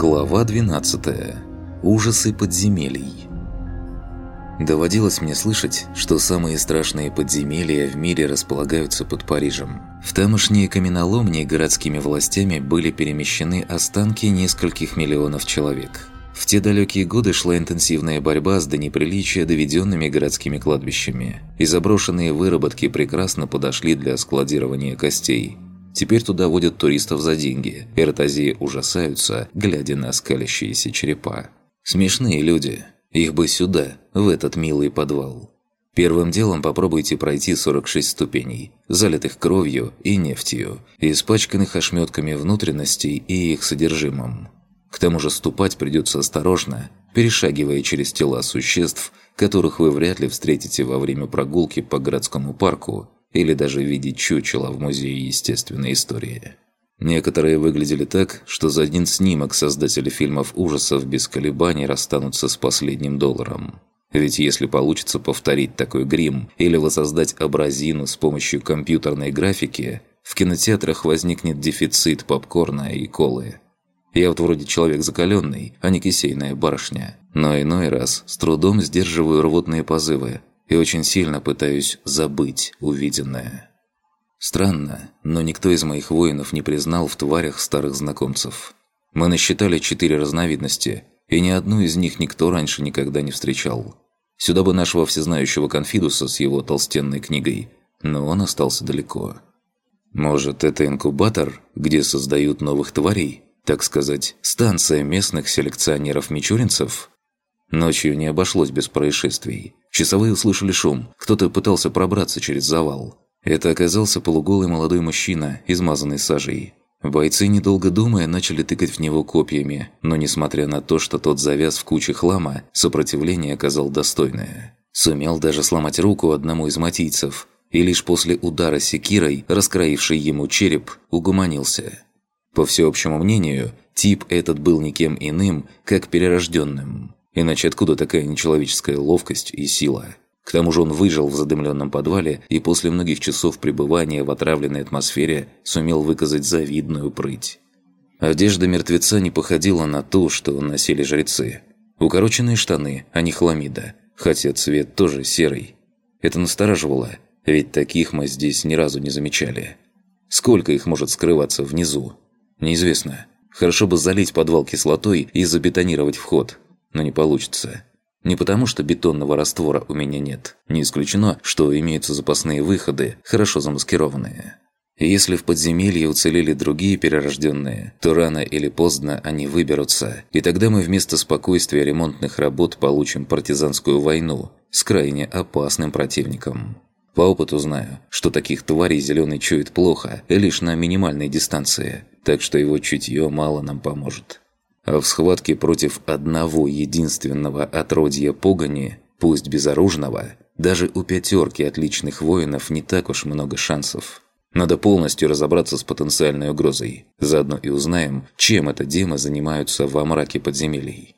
Глава 12. Ужасы подземелий. Доводилось мне слышать, что самые страшные подземелья в мире располагаются под Парижем. В тамошние каменоломни городскими властями были перемещены останки нескольких миллионов человек. В те далекие годы шла интенсивная борьба с до неприличия доведенными городскими кладбищами, и заброшенные выработки прекрасно подошли для складирования костей – Теперь туда водят туристов за деньги. Эртазии ужасаются, глядя на скалящиеся черепа. Смешные люди. Их бы сюда, в этот милый подвал. Первым делом попробуйте пройти 46 ступеней, залитых кровью и нефтью, испачканных ошметками внутренностей и их содержимым. К тому же ступать придется осторожно, перешагивая через тела существ, которых вы вряд ли встретите во время прогулки по городскому парку или даже видеть чучело в Музее естественной истории. Некоторые выглядели так, что за один снимок создатели фильмов ужасов без колебаний расстанутся с последним долларом. Ведь если получится повторить такой грим или воссоздать образину с помощью компьютерной графики, в кинотеатрах возникнет дефицит попкорна и колы. Я вот вроде человек закаленный, а не кисейная барышня. Но иной раз с трудом сдерживаю рвотные позывы, и очень сильно пытаюсь забыть увиденное. Странно, но никто из моих воинов не признал в тварях старых знакомцев. Мы насчитали четыре разновидности, и ни одну из них никто раньше никогда не встречал. Сюда бы нашего всезнающего Конфидуса с его толстенной книгой, но он остался далеко. Может, это инкубатор, где создают новых тварей? Так сказать, станция местных селекционеров-мичуринцев? Ночью не обошлось без происшествий. Часовые услышали шум. Кто-то пытался пробраться через завал. Это оказался полуголый молодой мужчина, измазанный сажей. Бойцы, недолго думая, начали тыкать в него копьями, но несмотря на то, что тот завяз в куче хлама, сопротивление оказал достойное. Сумел даже сломать руку одному из матийцев, и лишь после удара секирой, раскроивший ему череп, угуманился. По всеобщему мнению, тип этот был никем иным, как перерожденным. Иначе откуда такая нечеловеческая ловкость и сила? К тому же он выжил в задымленном подвале и после многих часов пребывания в отравленной атмосфере сумел выказать завидную прыть. Одежда мертвеца не походила на ту, что носили жрецы. Укороченные штаны, а не хламида, хотя цвет тоже серый. Это настораживало, ведь таких мы здесь ни разу не замечали. Сколько их может скрываться внизу? Неизвестно. Хорошо бы залить подвал кислотой и забетонировать вход – но не получится. Не потому, что бетонного раствора у меня нет. Не исключено, что имеются запасные выходы, хорошо замаскированные. Если в подземелье уцелели другие перерожденные, то рано или поздно они выберутся, и тогда мы вместо спокойствия ремонтных работ получим партизанскую войну с крайне опасным противником. По опыту знаю, что таких тварей зеленый чует плохо, лишь на минимальной дистанции, так что его чутье мало нам поможет. А в схватке против одного единственного отродья погони, пусть безоружного, даже у пятерки отличных воинов не так уж много шансов. Надо полностью разобраться с потенциальной угрозой. Заодно и узнаем, чем это демы занимаются во мраке подземелий.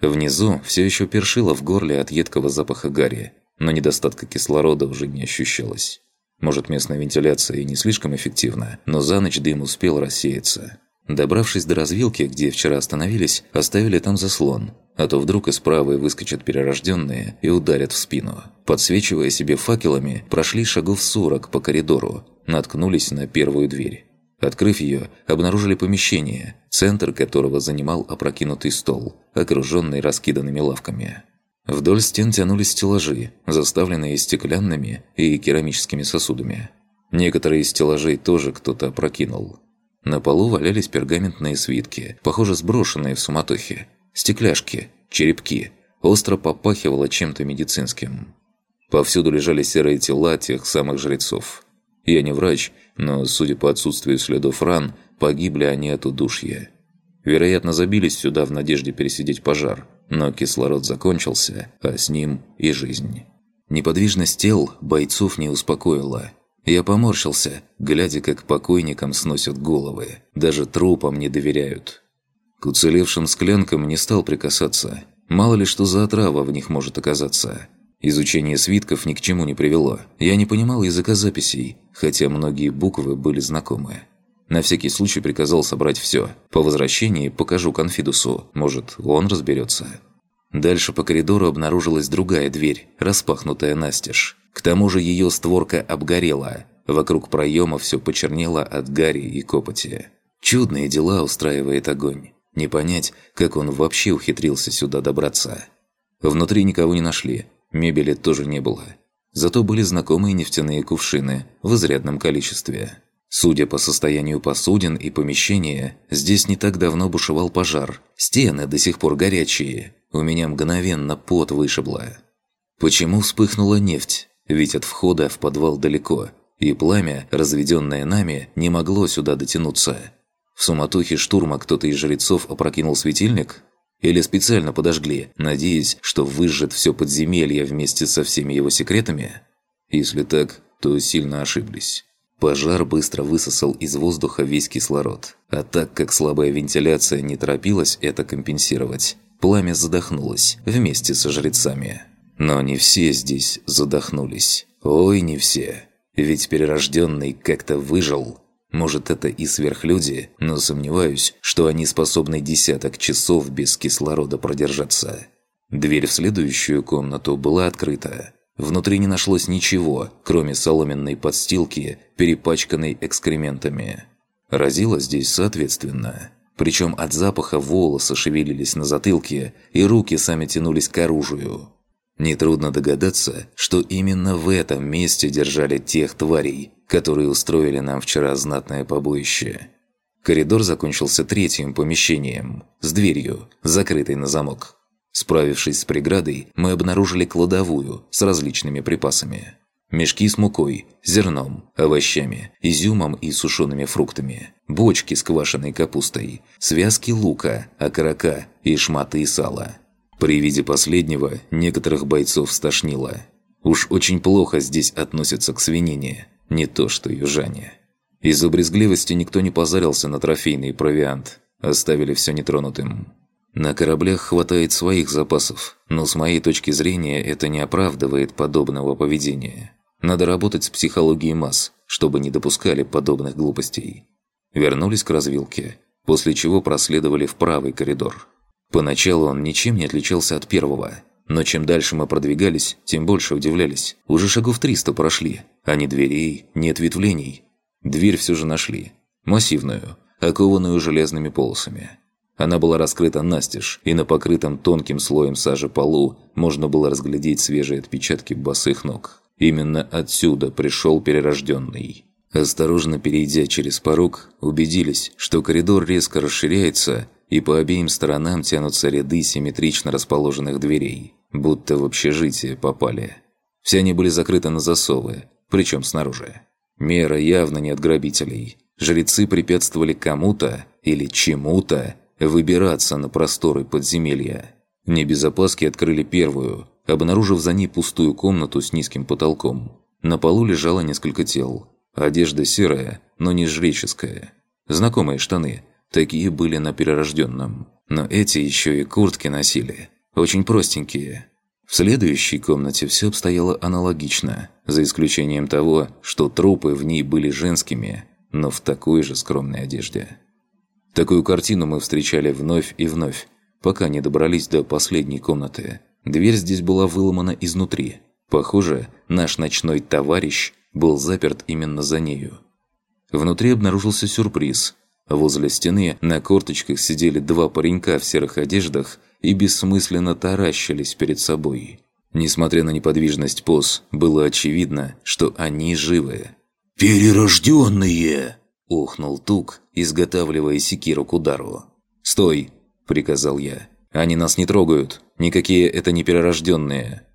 Внизу все еще першило в горле от едкого запаха гари, но недостатка кислорода уже не ощущалось. Может, местная вентиляция и не слишком эффективна, но за ночь дым успел рассеяться. Добравшись до развилки, где вчера остановились, оставили там заслон, а то вдруг из правой выскочат перерожденные и ударят в спину. Подсвечивая себе факелами, прошли шагов 40 по коридору, наткнулись на первую дверь. Открыв ее, обнаружили помещение, центр которого занимал опрокинутый стол, окруженный раскиданными лавками. Вдоль стен тянулись стеллажи, заставленные стеклянными и керамическими сосудами. Некоторые из стеллажей тоже кто-то опрокинул – на полу валялись пергаментные свитки, похоже, сброшенные в суматохе. Стекляшки, черепки. Остро попахивало чем-то медицинским. Повсюду лежали серые тела тех самых жрецов. Я не врач, но, судя по отсутствию следов ран, погибли они от удушья. Вероятно, забились сюда в надежде пересидеть пожар, но кислород закончился, а с ним и жизнь. Неподвижность тел бойцов не успокоила – я поморщился, глядя, как покойникам сносят головы. Даже трупам не доверяют. К уцелевшим склянкам не стал прикасаться. Мало ли что за отрава в них может оказаться. Изучение свитков ни к чему не привело. Я не понимал языка записей, хотя многие буквы были знакомы. На всякий случай приказал собрать все. По возвращении покажу Конфидусу, может, он разберется. Дальше по коридору обнаружилась другая дверь, распахнутая настежь. К тому же ее створка обгорела. Вокруг проема все почернело от гари и копоти. Чудные дела устраивает огонь. Не понять, как он вообще ухитрился сюда добраться. Внутри никого не нашли, мебели тоже не было. Зато были знакомые нефтяные кувшины в изрядном количестве. Судя по состоянию посудин и помещения, здесь не так давно бушевал пожар. Стены до сих пор горячие. У меня мгновенно пот вышибло. Почему вспыхнула нефть? Ведь от входа в подвал далеко, и пламя, разведенное нами, не могло сюда дотянуться. В суматохе штурма кто-то из жрецов опрокинул светильник? Или специально подожгли, надеясь, что выжжет все подземелье вместе со всеми его секретами? Если так, то сильно ошиблись. Пожар быстро высосал из воздуха весь кислород. А так как слабая вентиляция не торопилась это компенсировать, пламя задохнулось вместе со жрецами. Но не все здесь задохнулись. Ой, не все. Ведь перерожденный как-то выжил. Может, это и сверхлюди, но сомневаюсь, что они способны десяток часов без кислорода продержаться. Дверь в следующую комнату была открыта. Внутри не нашлось ничего, кроме соломенной подстилки, перепачканной экскрементами. Разило здесь соответственно. Причем от запаха волосы шевелились на затылке, и руки сами тянулись к оружию. Нетрудно догадаться, что именно в этом месте держали тех тварей, которые устроили нам вчера знатное побоище. Коридор закончился третьим помещением, с дверью, закрытой на замок. Справившись с преградой, мы обнаружили кладовую с различными припасами. Мешки с мукой, зерном, овощами, изюмом и сушеными фруктами, бочки с квашеной капустой, связки лука, окорока и шматы сала. При виде последнего некоторых бойцов стошнило. Уж очень плохо здесь относятся к свинине, не то что южане. Из-за брезгливости никто не позарился на трофейный провиант, оставили все нетронутым. На кораблях хватает своих запасов, но с моей точки зрения это не оправдывает подобного поведения. Надо работать с психологией масс, чтобы не допускали подобных глупостей. Вернулись к развилке, после чего проследовали в правый коридор. Поначалу он ничем не отличался от первого, но чем дальше мы продвигались, тем больше удивлялись. Уже шагов 300 прошли, а ни дверей, ни ответвлений. Дверь все же нашли. Массивную, окованную железными полосами. Она была раскрыта настежь, и на покрытом тонким слоем сажи полу можно было разглядеть свежие отпечатки босых ног. Именно отсюда пришел перерожденный. Осторожно перейдя через порог, убедились, что коридор резко расширяется, и по обеим сторонам тянутся ряды симметрично расположенных дверей, будто в общежитие попали. Все они были закрыты на засовы, причем снаружи. Мера явно не от грабителей. Жрецы препятствовали кому-то или чему-то выбираться на просторы подземелья. Небезопаски открыли первую, обнаружив за ней пустую комнату с низким потолком. На полу лежало несколько тел. Одежда серая, но не жреческая. Знакомые штаны. Такие были на перерожденном. Но эти еще и куртки носили. Очень простенькие. В следующей комнате все обстояло аналогично, за исключением того, что трупы в ней были женскими, но в такой же скромной одежде. Такую картину мы встречали вновь и вновь, пока не добрались до последней комнаты. Дверь здесь была выломана изнутри. Похоже, наш ночной товарищ был заперт именно за нею. Внутри обнаружился сюрприз. Возле стены на корточках сидели два паренька в серых одеждах и бессмысленно таращились перед собой. Несмотря на неподвижность поз, было очевидно, что они живы. «Перерожденные!» – ухнул Тук, изготавливая секиру к удару. «Стой!» – приказал я. «Они нас не трогают. Никакие это не перерожденные».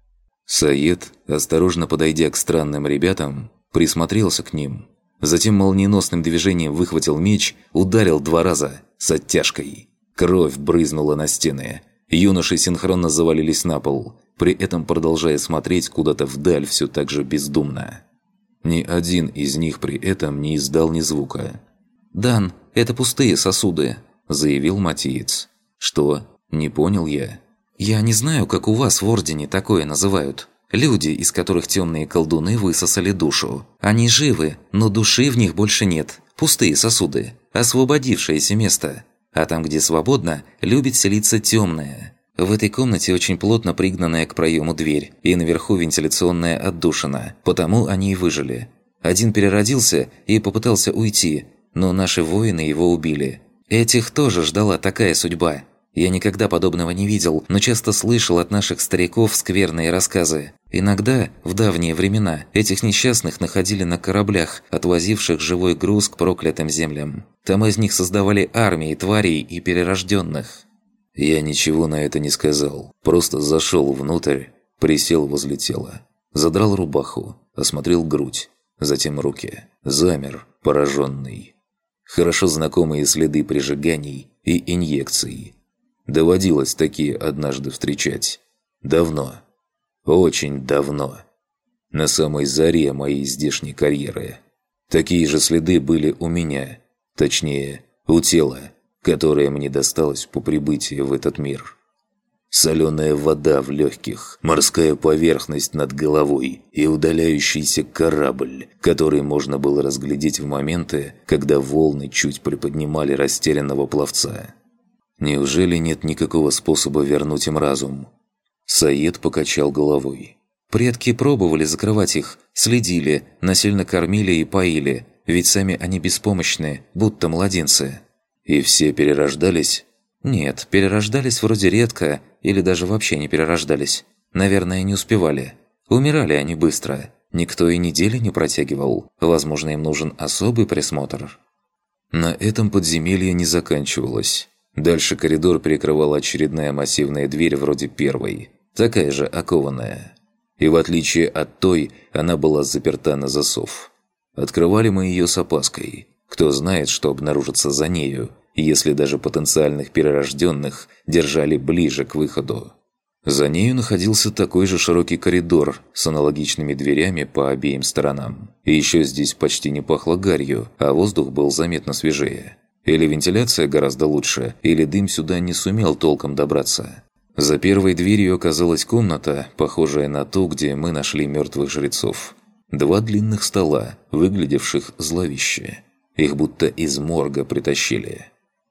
Саед, осторожно подойдя к странным ребятам, присмотрелся к ним. Затем молниеносным движением выхватил меч, ударил два раза, с оттяжкой. Кровь брызнула на стены. Юноши синхронно завалились на пол, при этом продолжая смотреть куда-то вдаль все так же бездумно. Ни один из них при этом не издал ни звука. «Дан, это пустые сосуды», – заявил Матиец. «Что? Не понял я». «Я не знаю, как у вас в Ордене такое называют. Люди, из которых темные колдуны высосали душу. Они живы, но души в них больше нет. Пустые сосуды. Освободившееся место. А там, где свободно, любит селиться темное. В этой комнате очень плотно пригнанная к проему дверь, и наверху вентиляционная отдушина, потому они и выжили. Один переродился и попытался уйти, но наши воины его убили. Этих тоже ждала такая судьба. Я никогда подобного не видел, но часто слышал от наших стариков скверные рассказы. Иногда, в давние времена, этих несчастных находили на кораблях, отвозивших живой груз к проклятым землям. Там из них создавали армии тварей и перерожденных. Я ничего на это не сказал, просто зашел внутрь, присел возле тела, задрал рубаху, осмотрел грудь, затем руки, замер, пораженный. Хорошо знакомые следы прижиганий и инъекций. Доводилось такие однажды встречать. Давно. Очень давно. На самой заре моей здешней карьеры. Такие же следы были у меня. Точнее, у тела которое мне досталось по прибытии в этот мир. Соленая вода в легких, морская поверхность над головой и удаляющийся корабль, который можно было разглядеть в моменты, когда волны чуть приподнимали растерянного пловца. Неужели нет никакого способа вернуть им разум? Саед покачал головой. Предки пробовали закрывать их, следили, насильно кормили и поили, ведь сами они беспомощны, будто младенцы. И все перерождались? Нет, перерождались вроде редко, или даже вообще не перерождались. Наверное, не успевали. Умирали они быстро. Никто и недели не протягивал. Возможно, им нужен особый присмотр. На этом подземелье не заканчивалось. Дальше коридор перекрывала очередная массивная дверь вроде первой. Такая же окованная. И в отличие от той, она была заперта на засов. Открывали мы ее с опаской. Кто знает, что обнаружится за нею, если даже потенциальных перерожденных держали ближе к выходу. За нею находился такой же широкий коридор с аналогичными дверями по обеим сторонам. И еще здесь почти не пахло гарью, а воздух был заметно свежее. Или вентиляция гораздо лучше, или дым сюда не сумел толком добраться. За первой дверью оказалась комната, похожая на ту, где мы нашли мертвых жрецов. Два длинных стола, выглядевших зловеще. Их будто из морга притащили.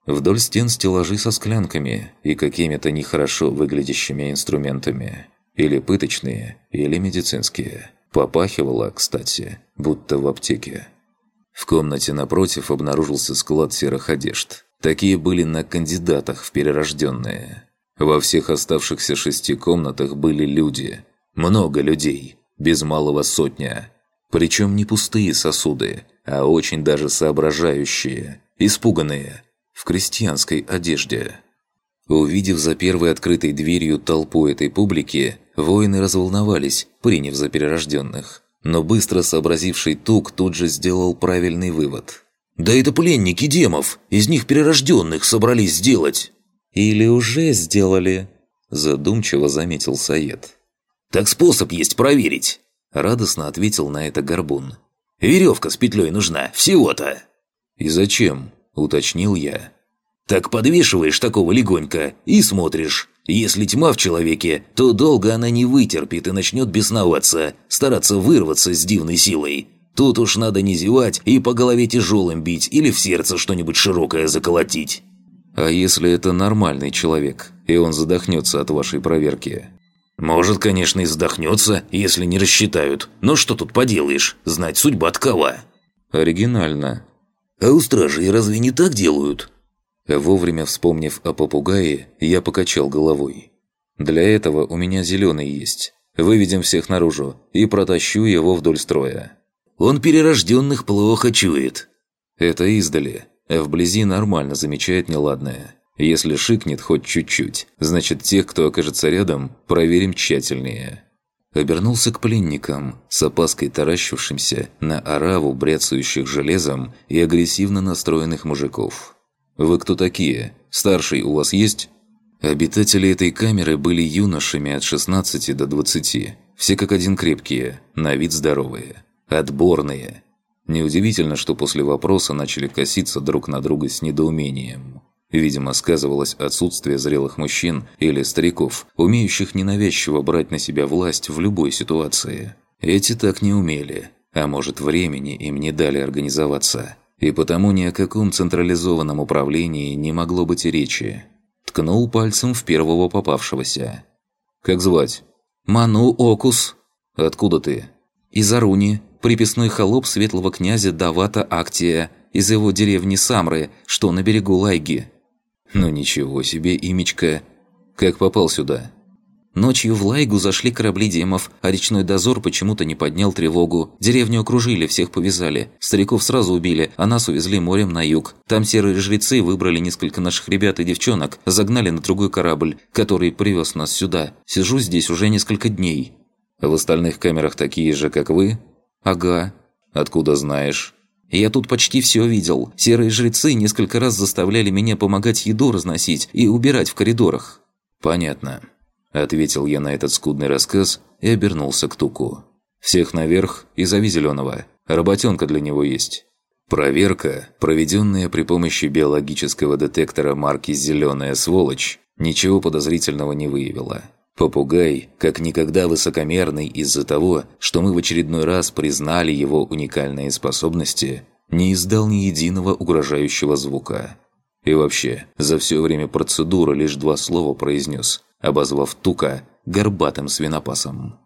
Вдоль стен стеллажи со склянками и какими-то нехорошо выглядящими инструментами. Или пыточные, или медицинские. Попахивало, кстати, будто в аптеке. В комнате напротив обнаружился склад серых одежд. Такие были на кандидатах в перерожденные. Во всех оставшихся шести комнатах были люди. Много людей. Без малого сотня. Причем не пустые сосуды, а очень даже соображающие, испуганные, в крестьянской одежде. Увидев за первой открытой дверью толпу этой публики, воины разволновались, приняв за перерожденных. Но быстро сообразивший Тук тут же сделал правильный вывод. «Да это пленники демов! Из них перерожденных собрались сделать!» «Или уже сделали!» Задумчиво заметил Саед. «Так способ есть проверить!» Радостно ответил на это Горбун. Веревка с петлей нужна, всего-то». «И зачем?» – уточнил я. «Так подвешиваешь такого легонько и смотришь. Если тьма в человеке, то долго она не вытерпит и начнет бесноваться, стараться вырваться с дивной силой. Тут уж надо не зевать и по голове тяжелым бить или в сердце что-нибудь широкое заколотить». «А если это нормальный человек, и он задохнется от вашей проверки?» Может, конечно, и задохнется, если не рассчитают. Но что тут поделаешь, знать судьба такова. Оригинально. А у стражей разве не так делают? Вовремя вспомнив о попугае, я покачал головой. Для этого у меня зеленый есть. Выведем всех наружу и протащу его вдоль строя. Он перерожденных плохо чует. Это издали, а вблизи нормально замечает неладное. Если шикнет хоть чуть-чуть, значит тех, кто окажется рядом, проверим тщательнее. Обернулся к пленникам, с опаской таращившимся на ораву бряцающих железом и агрессивно настроенных мужиков. «Вы кто такие? Старший у вас есть?» Обитатели этой камеры были юношами от 16 до 20, все как один крепкие, на вид здоровые, отборные. Неудивительно, что после вопроса начали коситься друг на друга с недоумением. Видимо, сказывалось отсутствие зрелых мужчин или стариков, умеющих ненавязчиво брать на себя власть в любой ситуации. Эти так не умели, а может времени им не дали организоваться. И потому ни о каком централизованном управлении не могло быть и речи. Ткнул пальцем в первого попавшегося. «Как звать?» «Ману Окус». «Откуда ты?» «Из Аруни, приписной холоп светлого князя Давата Актия, из его деревни Самры, что на берегу Лайги». «Ну ничего себе, имечко! Как попал сюда?» Ночью в Лайгу зашли корабли демов, а речной дозор почему-то не поднял тревогу. Деревню окружили, всех повязали. Стариков сразу убили, а нас увезли морем на юг. Там серые жрецы выбрали несколько наших ребят и девчонок, загнали на другой корабль, который привез нас сюда. Сижу здесь уже несколько дней. В остальных камерах такие же, как вы? Ага. Откуда знаешь? Я тут почти все видел. Серые жрецы несколько раз заставляли меня помогать еду разносить и убирать в коридорах. Понятно. Ответил я на этот скудный рассказ и обернулся к Туку. «Всех наверх и зови Зеленого. Работенка для него есть». Проверка, проведенная при помощи биологического детектора марки «Зеленая сволочь», ничего подозрительного не выявила. Попугай, как никогда высокомерный из-за того, что мы в очередной раз признали его уникальные способности, не издал ни единого угрожающего звука. И вообще, за все время процедуры лишь два слова произнес, обозвав Тука горбатым свинопасом.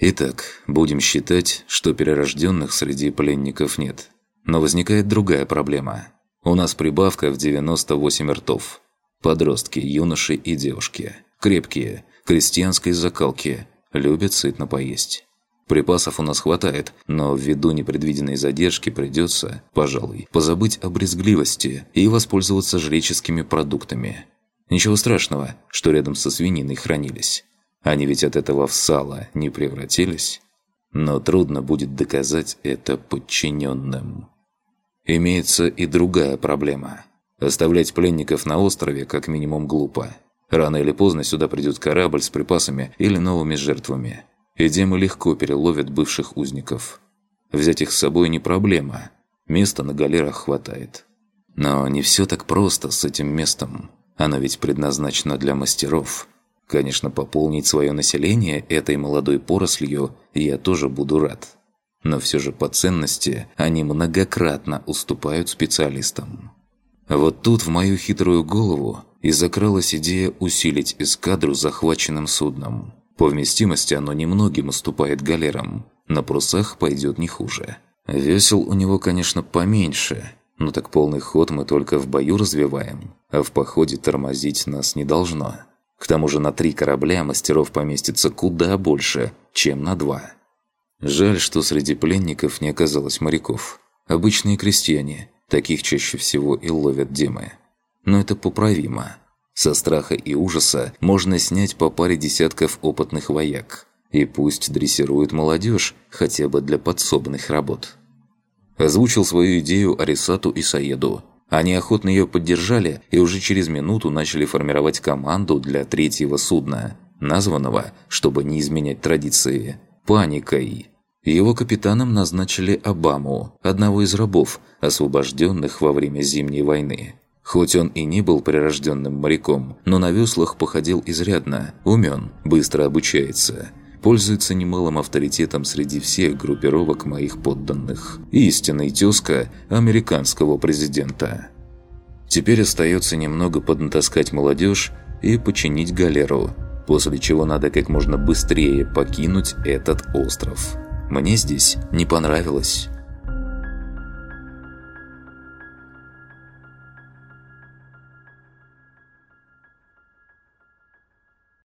Итак, будем считать, что перерожденных среди пленников нет. Но возникает другая проблема. У нас прибавка в 98 ртов. Подростки, юноши и девушки. Крепкие, крестьянской закалки, любят сытно поесть. Припасов у нас хватает, но ввиду непредвиденной задержки придется, пожалуй, позабыть о брезгливости и воспользоваться жреческими продуктами. Ничего страшного, что рядом со свининой хранились. Они ведь от этого в сало не превратились. Но трудно будет доказать это подчиненным. Имеется и другая проблема. Оставлять пленников на острове как минимум глупо. Рано или поздно сюда придет корабль с припасами или новыми жертвами. И демы легко переловят бывших узников. Взять их с собой не проблема. Места на галерах хватает. Но не все так просто с этим местом. Оно ведь предназначено для мастеров. Конечно, пополнить свое население этой молодой порослью я тоже буду рад. Но все же по ценности они многократно уступают специалистам. Вот тут в мою хитрую голову и закралась идея усилить эскадру захваченным судном. По вместимости оно немногим уступает галерам, на парусах пойдет не хуже. Весел у него, конечно, поменьше, но так полный ход мы только в бою развиваем, а в походе тормозить нас не должно. К тому же на три корабля мастеров поместится куда больше, чем на два. Жаль, что среди пленников не оказалось моряков. Обычные крестьяне, таких чаще всего и ловят демы. Но это поправимо. Со страха и ужаса можно снять по паре десятков опытных вояк. И пусть дрессируют молодежь хотя бы для подсобных работ. Озвучил свою идею Арисату и Саеду. Они охотно ее поддержали и уже через минуту начали формировать команду для третьего судна, названного, чтобы не изменять традиции, «Паникой». Его капитаном назначили Обаму, одного из рабов, освобожденных во время Зимней войны. Хоть он и не был прирожденным моряком, но на веслах походил изрядно, умен, быстро обучается – пользуется немалым авторитетом среди всех группировок моих подданных. Истинный тезка американского президента. Теперь остается немного поднатаскать молодежь и починить галеру, после чего надо как можно быстрее покинуть этот остров. Мне здесь не понравилось.